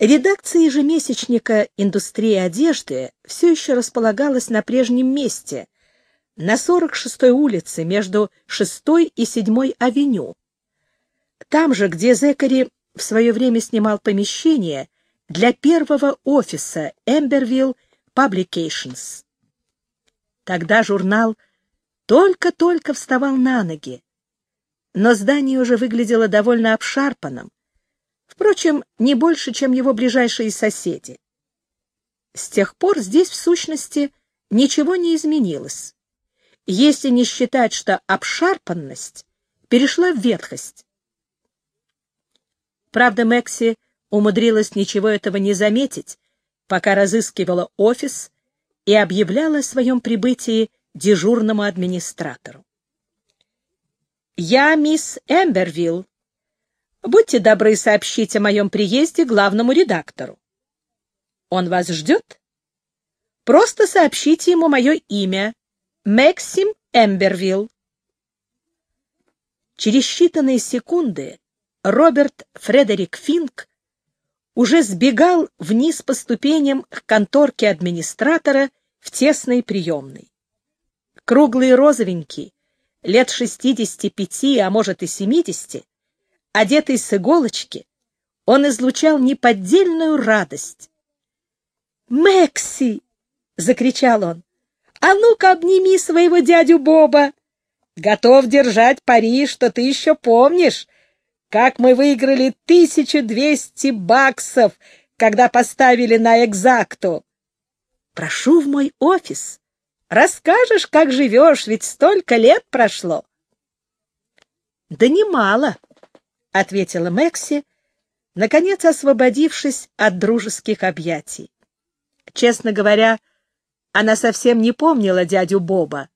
Редакция ежемесячника «Индустрия одежды» все еще располагалась на прежнем месте, на 46-й улице между 6-й и 7-й авеню. Там же, где Зекари в свое время снимал помещение для первого офиса Emberville Publications. Тогда журнал только-только вставал на ноги, но здание уже выглядело довольно обшарпанным, впрочем, не больше, чем его ближайшие соседи. С тех пор здесь, в сущности, ничего не изменилось, если не считать, что обшарпанность перешла в ветхость. Правда, Мэкси умудрилась ничего этого не заметить, пока разыскивала офис и объявляла о своем прибытии дежурному администратору. «Я мисс Эмбервилл. Будьте добры сообщить о моем приезде главному редактору. Он вас ждет? Просто сообщите ему мое имя — Максим Эмбервилл». Через считанные секунды Роберт Фредерик Финк уже сбегал вниз по ступеням к конторке администратора в тесной приемной. Круглый розовенький, лет шестидесяти пяти, а может и семидесяти, одетый с иголочки, он излучал неподдельную радость. «Мэкси!» — закричал он. «А ну-ка обними своего дядю Боба! Готов держать пари, что ты еще помнишь, как мы выиграли 1200 баксов, когда поставили на экзакту. Прошу в мой офис. Расскажешь, как живешь, ведь столько лет прошло. Да немало, — ответила Мэкси, наконец освободившись от дружеских объятий. Честно говоря, она совсем не помнила дядю Боба,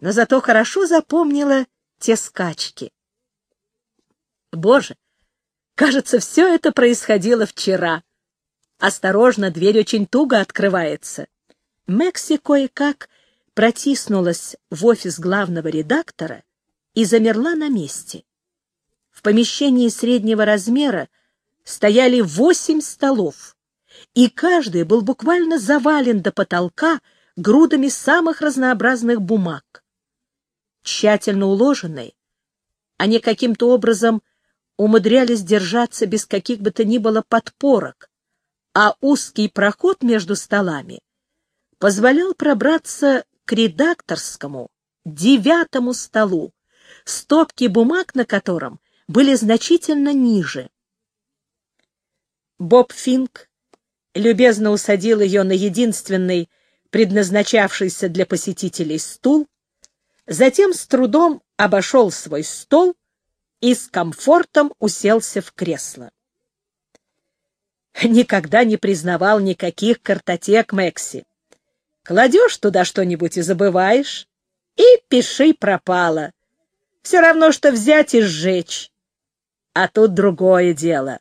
но зато хорошо запомнила те скачки. Боже, кажется, все это происходило вчера. Осторожно, дверь очень туго открывается. Мэкси кое-как протиснулась в офис главного редактора и замерла на месте. В помещении среднего размера стояли восемь столов, и каждый был буквально завален до потолка грудами самых разнообразных бумаг. Тщательно уложенные, они каким-то образом умудрялись держаться без каких бы то ни было подпорок, а узкий проход между столами позволял пробраться к редакторскому девятому столу, стопки бумаг на котором были значительно ниже. Боб Финк любезно усадил ее на единственный предназначавшийся для посетителей стул, затем с трудом обошел свой стол и с комфортом уселся в кресло. Никогда не признавал никаких картотек Мэкси. Кладешь туда что-нибудь и забываешь, и пиши пропало. Все равно, что взять и сжечь. А тут другое дело.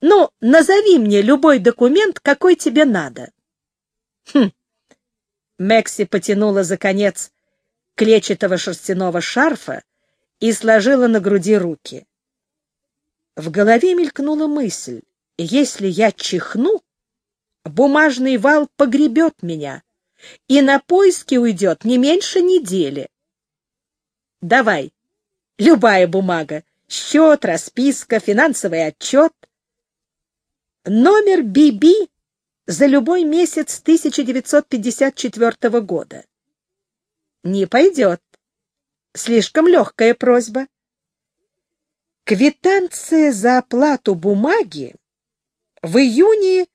Ну, назови мне любой документ, какой тебе надо. Хм. Мэкси потянула за конец клетчатого шерстяного шарфа, и сложила на груди руки. В голове мелькнула мысль, если я чихну, бумажный вал погребет меня, и на поиски уйдет не меньше недели. Давай, любая бумага, счет, расписка, финансовый отчет. Номер BB за любой месяц 1954 года. Не пойдет. Слишком легкая просьба. Квитанция за оплату бумаги в июне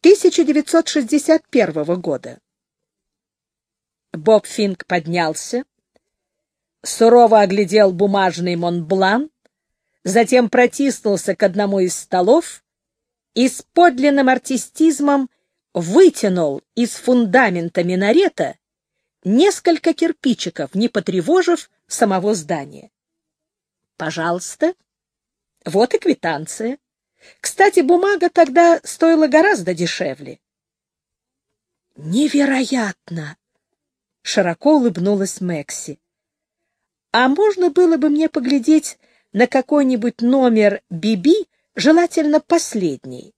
1961 года. Боб Финк поднялся, сурово оглядел бумажный Монблан, затем протиснулся к одному из столов и с подлинным артистизмом вытянул из фундамента минарета несколько кирпичиков, не потревожив самого здания. Пожалуйста. Вот и квитанция. Кстати, бумага тогда стоила гораздо дешевле. Невероятно! Широко улыбнулась Мэкси. А можно было бы мне поглядеть на какой-нибудь номер Биби, желательно последний?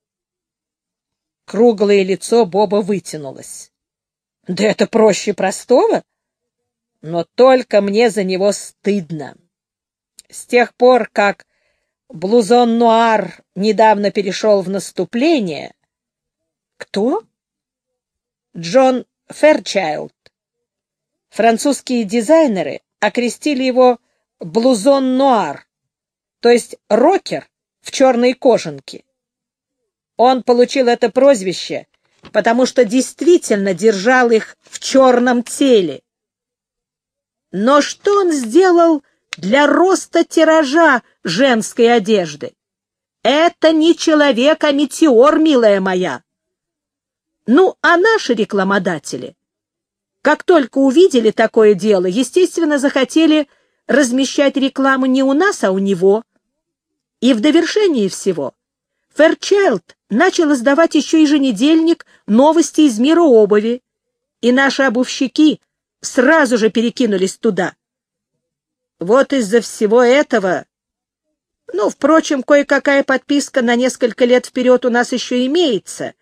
Круглое лицо Боба вытянулось. Да это проще простого. Но только мне за него стыдно. С тех пор, как Блузон Нуар недавно перешел в наступление... Кто? Джон Ферчайлд. Французские дизайнеры окрестили его Блузон Нуар, то есть рокер в черной кожанке. Он получил это прозвище, потому что действительно держал их в черном теле. Но что он сделал для роста тиража женской одежды? Это не человек, а метеор, милая моя. Ну, а наши рекламодатели, как только увидели такое дело, естественно, захотели размещать рекламу не у нас, а у него. И в довершении всего Ферчайлд начал издавать еще еженедельник «Новости из мира обуви», и наши обувщики сразу же перекинулись туда. Вот из-за всего этого... Ну, впрочем, кое-какая подписка на несколько лет вперед у нас еще имеется,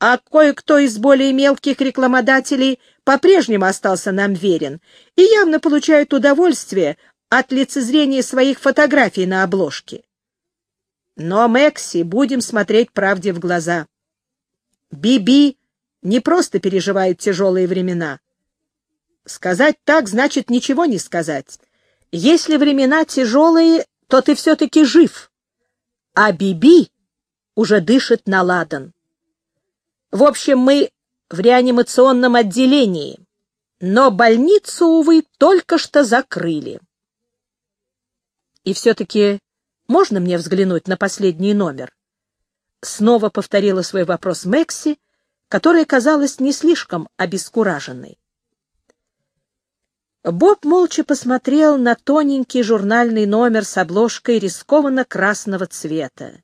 а кое-кто из более мелких рекламодателей по-прежнему остался нам верен и явно получает удовольствие от лицезрения своих фотографий на обложке. Но, Мэкси, будем смотреть правде в глаза. Биби не просто переживает тяжелые времена. Сказать так значит ничего не сказать. Если времена тяжелые, то ты все-таки жив. А Биби уже дышит на ладан. В общем, мы в реанимационном отделении, но больницу, увы, только что закрыли. И все-таки можно мне взглянуть на последний номер? Снова повторила свой вопрос Мэкси, которая казалась не слишком обескураженной. Боб молча посмотрел на тоненький журнальный номер с обложкой рискованно красного цвета.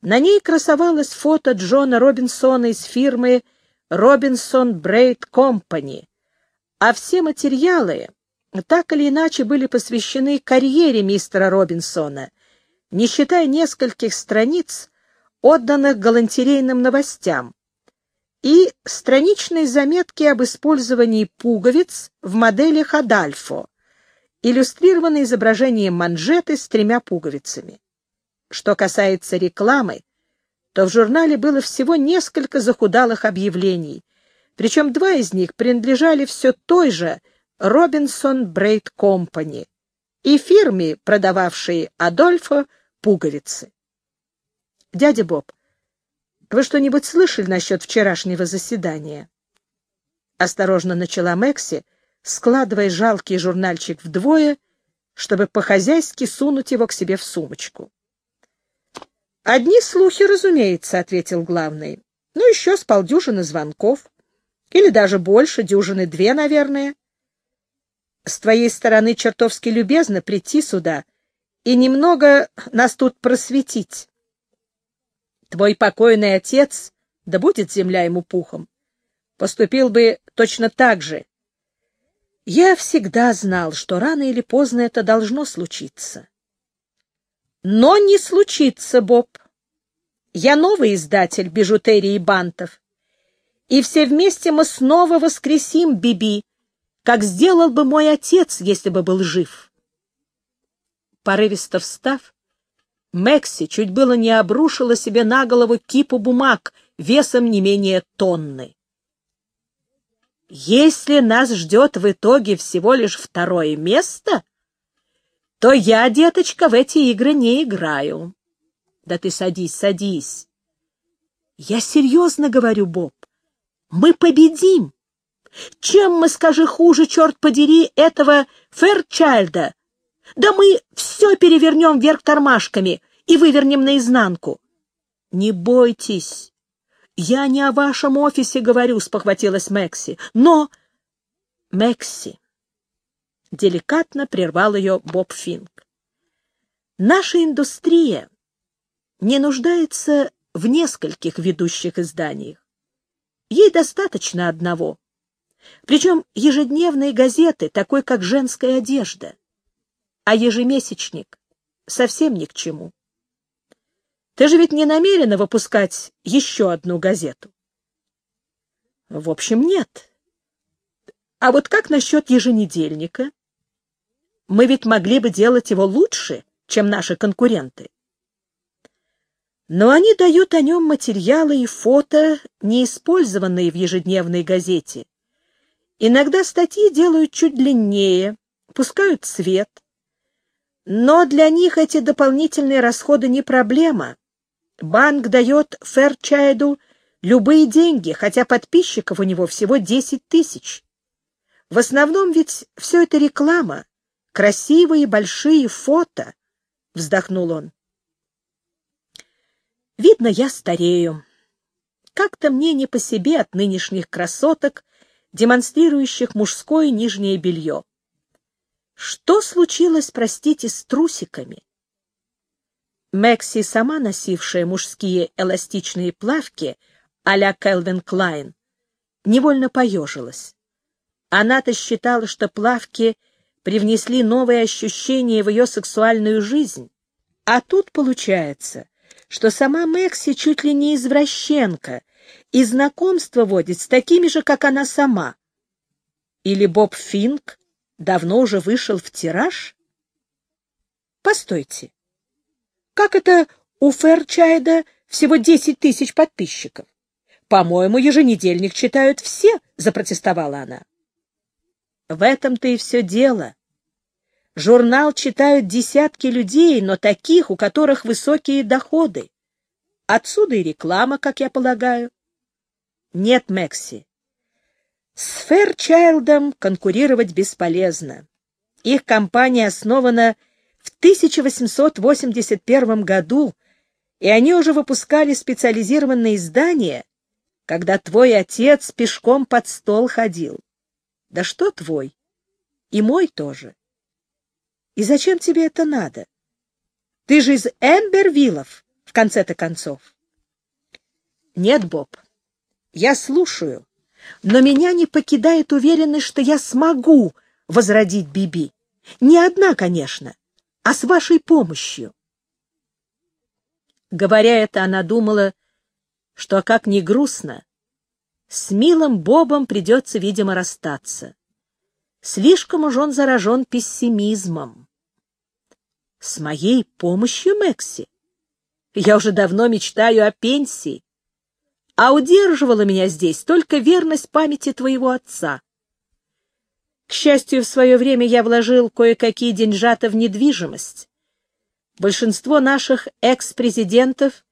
На ней красовалось фото Джона Робинсона из фирмы «Робинсон Брейд Компани», а все материалы так или иначе были посвящены карьере мистера Робинсона, не считая нескольких страниц, отданных галантерейным новостям, и страничной заметки об использовании пуговиц в моделях Адальфо, иллюстрированной изображением манжеты с тремя пуговицами. Что касается рекламы, то в журнале было всего несколько захудалых объявлений, причем два из них принадлежали все той же Робинсон Брейд Компани и фирме, продававшей Адольфо пуговицы. Дядя Боб, вы что-нибудь слышали насчет вчерашнего заседания? Осторожно начала Мэкси, складывая жалкий журнальчик вдвое, чтобы по-хозяйски сунуть его к себе в сумочку. «Одни слухи, разумеется», — ответил главный. «Ну, еще с полдюжины звонков. Или даже больше, дюжины две, наверное. С твоей стороны чертовски любезно прийти сюда и немного нас тут просветить. Твой покойный отец, да будет земля ему пухом, поступил бы точно так же. Я всегда знал, что рано или поздно это должно случиться. Но не случится, Боб. Я новый издатель бижутерии и бантов, и все вместе мы снова воскресим Биби, как сделал бы мой отец, если бы был жив. Порывисто встав, Мекси чуть было не обрушила себе на голову кипу бумаг весом не менее тонны. Если нас ждет в итоге всего лишь второе место, то я, деточка, в эти игры не играю. Да ты садись, садись. Я серьезно говорю, Боб. Мы победим. Чем мы, скажи, хуже, черт подери, этого Ферчайлда, да мы все перевернем вверх тормашками и вывернем наизнанку. — Не бойтесь. Я не о вашем офисе говорю, — спохватилась Мэкси. Но... Мэкси... Деликатно прервал ее Боб Финк. Наша индустрия не нуждается в нескольких ведущих изданиях. Ей достаточно одного. Причем ежедневные газеты, такой как «Женская одежда» а ежемесячник совсем ни к чему. Ты же ведь не намерена выпускать еще одну газету? В общем, нет. А вот как насчет еженедельника? Мы ведь могли бы делать его лучше, чем наши конкуренты. Но они дают о нем материалы и фото, не использованные в ежедневной газете. Иногда статьи делают чуть длиннее, пускают цвет. Но для них эти дополнительные расходы не проблема. Банк дает Фэрчайду любые деньги, хотя подписчиков у него всего 10 тысяч. В основном ведь все это реклама, красивые большие фото, — вздохнул он. Видно, я старею. Как-то мне не по себе от нынешних красоток, демонстрирующих мужское нижнее белье. Что случилось, простите, с трусиками? Мэкси, сама носившая мужские эластичные плавки а-ля Кэлвин Клайн, невольно поежилась. Она-то считала, что плавки привнесли новые ощущения в ее сексуальную жизнь. А тут получается, что сама Мэкси чуть ли не извращенка и знакомство водит с такими же, как она сама. Или Боб Финк давно уже вышел в тираж? Постойте, как это у Фэрчайда всего десять тысяч подписчиков? По-моему, еженедельник читают все, — запротестовала она. В этом-то и все дело. Журнал читают десятки людей, но таких, у которых высокие доходы. Отсюда и реклама, как я полагаю. Нет, Мэкси. С Фэрчайлдом конкурировать бесполезно. Их компания основана в 1881 году, и они уже выпускали специализированные издания, когда твой отец пешком под стол ходил. Да что твой? И мой тоже. И зачем тебе это надо? Ты же из Эмбервиллов, в конце-то концов. Нет, Боб, я слушаю, но меня не покидает уверенность, что я смогу возродить Биби. Не одна, конечно, а с вашей помощью. Говоря это, она думала, что, как ни грустно, с милым Бобом придется, видимо, расстаться. Слишком уж он заражен пессимизмом. С моей помощью, Мэкси? Я уже давно мечтаю о пенсии, а удерживала меня здесь только верность памяти твоего отца. К счастью, в свое время я вложил кое-какие деньжата в недвижимость. Большинство наших экс-президентов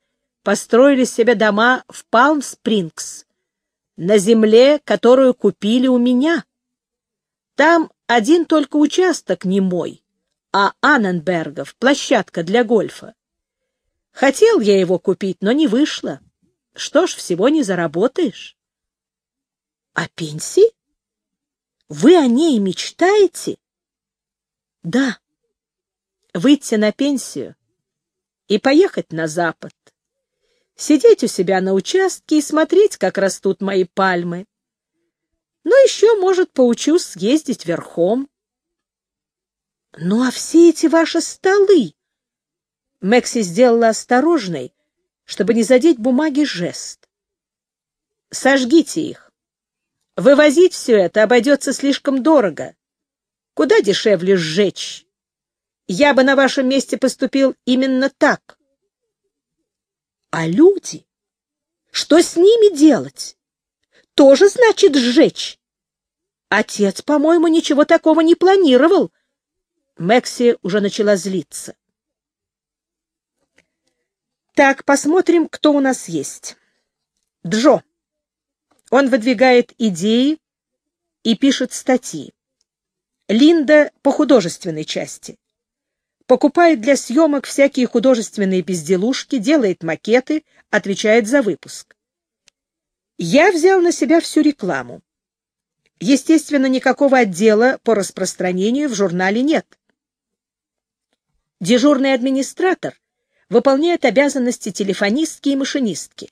построили себе дома в Палм-Спрингс, на земле, которую купили у меня. Там один только участок не мой, а Анненбергов — площадка для гольфа. Хотел я его купить, но не вышло. Что ж, всего не заработаешь. — А пенсии? Вы о ней мечтаете? — Да. Выйти на пенсию и поехать на запад. Сидеть у себя на участке и смотреть, как растут мои пальмы. Ну, еще, может, поучусь съездить верхом. Ну, а все эти ваши столы? Мэкси сделала осторожный, чтобы не задеть бумаги жест. Сожгите их. Вывозить все это обойдется слишком дорого. Куда дешевле сжечь? Я бы на вашем месте поступил именно так. А люди? Что с ними делать? тоже значит сжечь. Отец, по-моему, ничего такого не планировал. Мэкси уже начала злиться. Так, посмотрим, кто у нас есть. Джо. Он выдвигает идеи и пишет статьи. Линда по художественной части. Покупает для съемок всякие художественные безделушки, делает макеты, отвечает за выпуск. Я взял на себя всю рекламу. Естественно, никакого отдела по распространению в журнале нет. Дежурный администратор выполняет обязанности телефонистки и машинистки.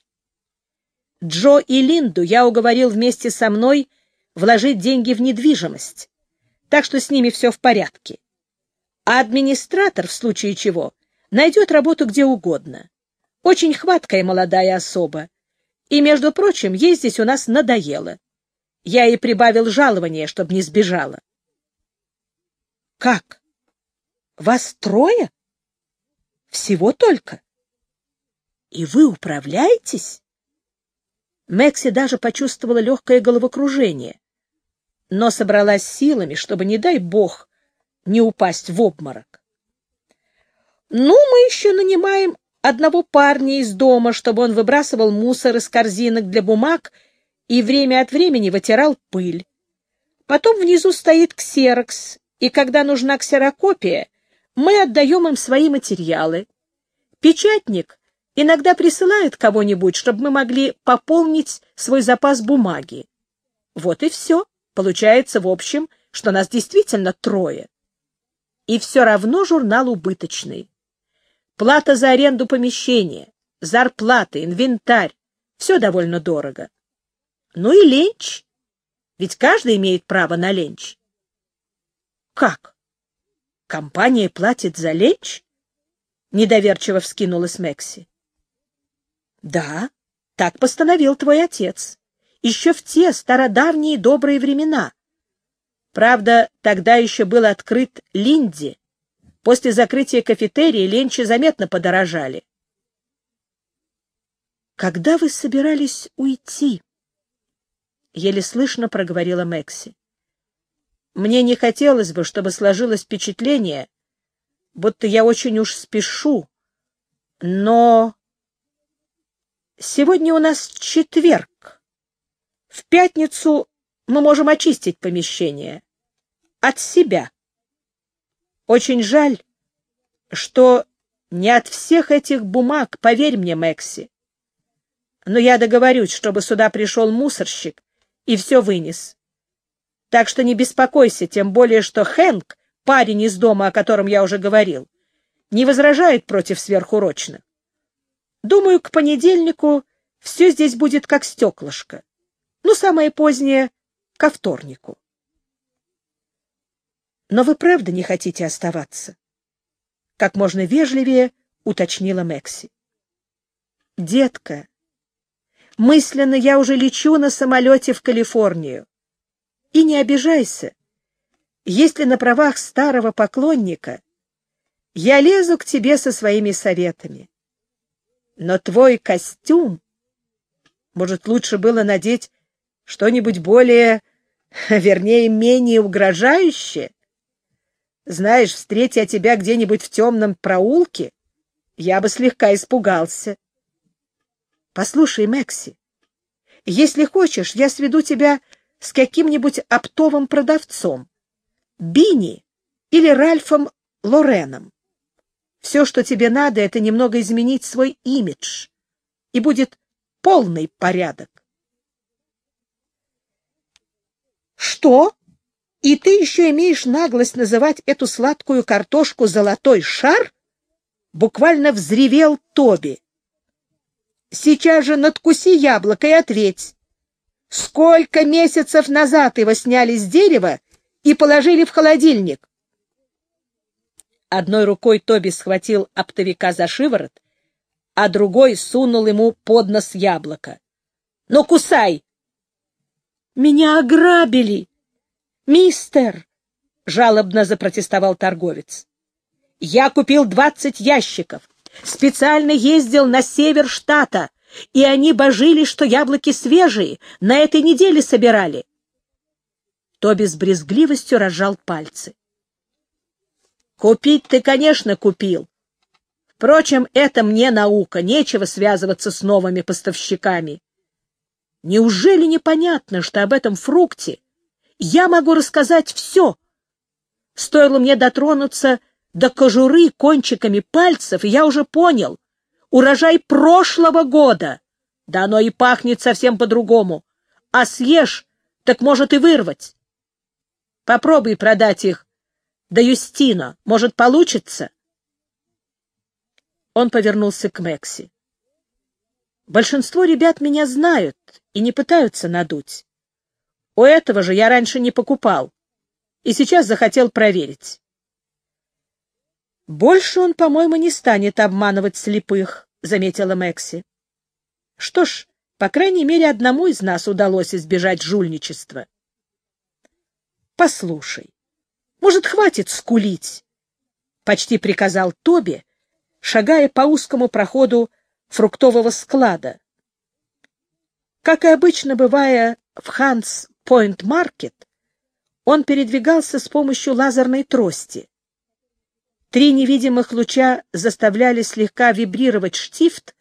Джо и Линду я уговорил вместе со мной вложить деньги в недвижимость, так что с ними все в порядке. А администратор, в случае чего, найдет работу где угодно. Очень хваткая молодая особа. И, между прочим, ей здесь у нас надоело. Я ей прибавил жалование, чтобы не сбежала. — Как? Вас трое? Всего только? И вы управляетесь? Мэкси даже почувствовала легкое головокружение, но собралась силами, чтобы, не дай бог, не упасть в обморок. Ну, мы еще нанимаем одного парня из дома, чтобы он выбрасывал мусор из корзинок для бумаг и время от времени вытирал пыль. Потом внизу стоит ксерокс, и когда нужна ксерокопия, мы отдаем им свои материалы. Печатник иногда присылает кого-нибудь, чтобы мы могли пополнить свой запас бумаги. Вот и все. Получается, в общем, что нас действительно трое. И все равно журнал убыточный. Плата за аренду помещения, зарплаты, инвентарь — все довольно дорого. Ну и ленч. Ведь каждый имеет право на ленч. Как? Компания платит за ленч? Недоверчиво вскинулась Мекси. Да, так постановил твой отец. Еще в те стародавние добрые времена. Правда, тогда еще был открыт Линди. После закрытия кафетерия ленчи заметно подорожали. «Когда вы собирались уйти?» — еле слышно проговорила Мэкси. «Мне не хотелось бы, чтобы сложилось впечатление, будто я очень уж спешу, но сегодня у нас четверг. В пятницу мы можем очистить помещение. От себя. Очень жаль, что не от всех этих бумаг, поверь мне, Мэкси. Но я договорюсь, чтобы сюда пришел мусорщик и все вынес. Так что не беспокойся, тем более, что Хэнк, парень из дома, о котором я уже говорил, не возражает против сверхурочных. Думаю, к понедельнику все здесь будет как стеклышко. Ну, самое позднее — ко вторнику. Но вы правда не хотите оставаться? Как можно вежливее уточнила Мэкси. Детка, мысленно я уже лечу на самолете в Калифорнию. И не обижайся, если на правах старого поклонника я лезу к тебе со своими советами. Но твой костюм, может, лучше было надеть что-нибудь более, вернее, менее угрожающее? Знаешь, встретя тебя где-нибудь в темном проулке, я бы слегка испугался. Послушай, Мэкси, если хочешь, я сведу тебя с каким-нибудь оптовым продавцом, Бини или Ральфом Лореном. Все, что тебе надо, это немного изменить свой имидж, и будет полный порядок. Что? И ты еще имеешь наглость называть эту сладкую картошку «золотой шар»? Буквально взревел Тоби. Сейчас же надкуси яблоко и ответь. Сколько месяцев назад его сняли с дерева и положили в холодильник? Одной рукой Тоби схватил оптовика за шиворот, а другой сунул ему под нос яблоко. — Ну, кусай! — Меня ограбили! «Мистер!» — жалобно запротестовал торговец. «Я купил двадцать ящиков, специально ездил на север штата, и они божили, что яблоки свежие, на этой неделе собирали». Тоби с брезгливостью разжал пальцы. «Купить ты, конечно, купил. Впрочем, это мне наука, нечего связываться с новыми поставщиками. Неужели непонятно, что об этом фрукте я могу рассказать все. Стоило мне дотронуться до кожуры кончиками пальцев, и я уже понял. Урожай прошлого года. Да оно и пахнет совсем по-другому. А съешь, так может и вырвать. Попробуй продать их до Юстина. Может, получится? Он повернулся к Мекси. Большинство ребят меня знают и не пытаются надуть. У этого же я раньше не покупал, и сейчас захотел проверить. Больше он, по-моему, не станет обманывать слепых, заметила Мэкси. Что ж, по крайней мере, одному из нас удалось избежать жульничества. Послушай, может, хватит скулить? Почти приказал Тоби, шагая по узкому проходу фруктового склада. Как и обычно бывая в Ханс Пойнт Маркет, он передвигался с помощью лазерной трости. Три невидимых луча заставляли слегка вибрировать штифт,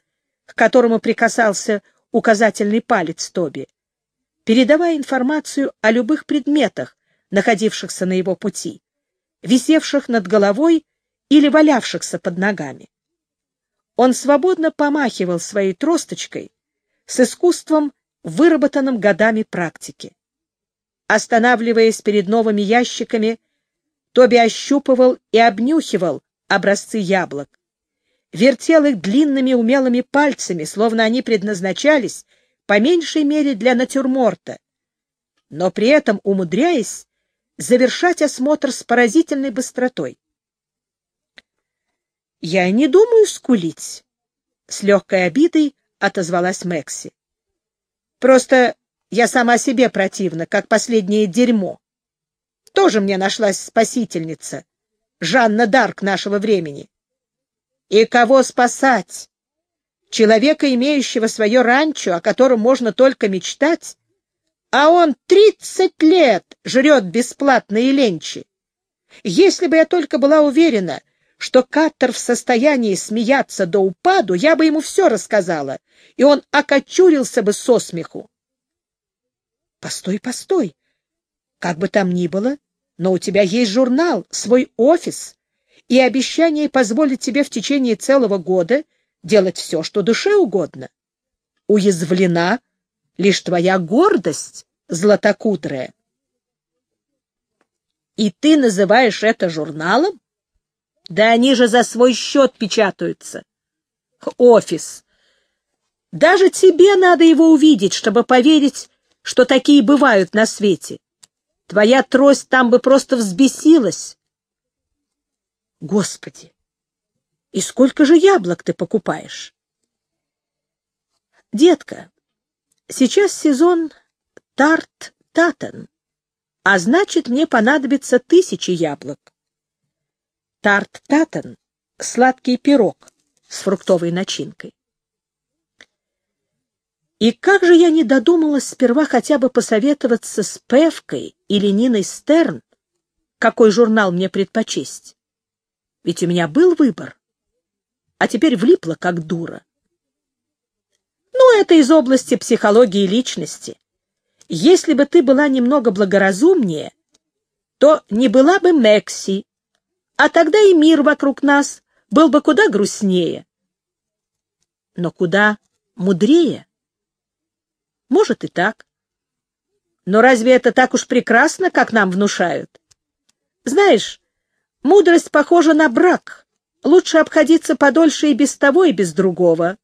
к которому прикасался указательный палец Тоби, передавая информацию о любых предметах, находившихся на его пути, висевших над головой или валявшихся под ногами. Он свободно помахивал своей тросточкой с искусством, выработанным годами практики. Останавливаясь перед новыми ящиками, Тоби ощупывал и обнюхивал образцы яблок, вертел их длинными умелыми пальцами, словно они предназначались по меньшей мере для натюрморта, но при этом умудряясь завершать осмотр с поразительной быстротой. «Я не думаю скулить», — с легкой обидой отозвалась Мэкси. «Просто я сама себе противна, как последнее дерьмо. Тоже мне нашлась спасительница, Жанна Дарк нашего времени. И кого спасать? Человека, имеющего свое ранчо, о котором можно только мечтать, а он тридцать лет жрет бесплатные ленчи. Если бы я только была уверена, что Каттер в состоянии смеяться до упаду, я бы ему все рассказала, и он окочурился бы со смеху. Постой, постой. Как бы там ни было, но у тебя есть журнал, свой офис и обещание позволить тебе в течение целого года делать все, что душе угодно. Уязвлена лишь твоя гордость, златокудрая. И ты называешь это журналом? Да они же за свой счет печатаются. Офис. Даже тебе надо его увидеть, чтобы поверить, что такие бывают на свете. Твоя трость там бы просто взбесилась. Господи! И сколько же яблок ты покупаешь? Детка, сейчас сезон тарт-татен, а значит, мне понадобится тысячи яблок. Тарт-татен — сладкий пирог с фруктовой начинкой. И как же я не додумалась сперва хотя бы посоветоваться с Певкой или Ниной Стерн, какой журнал мне предпочесть? Ведь у меня был выбор, а теперь влипла как дура. Ну, это из области психологии личности. Если бы ты была немного благоразумнее, то не была бы Мекси, а тогда и мир вокруг нас был бы куда грустнее. Но куда мудрее? Может и так. Но разве это так уж прекрасно, как нам внушают? Знаешь, мудрость похожа на брак. Лучше обходиться подольше и без того, и без другого.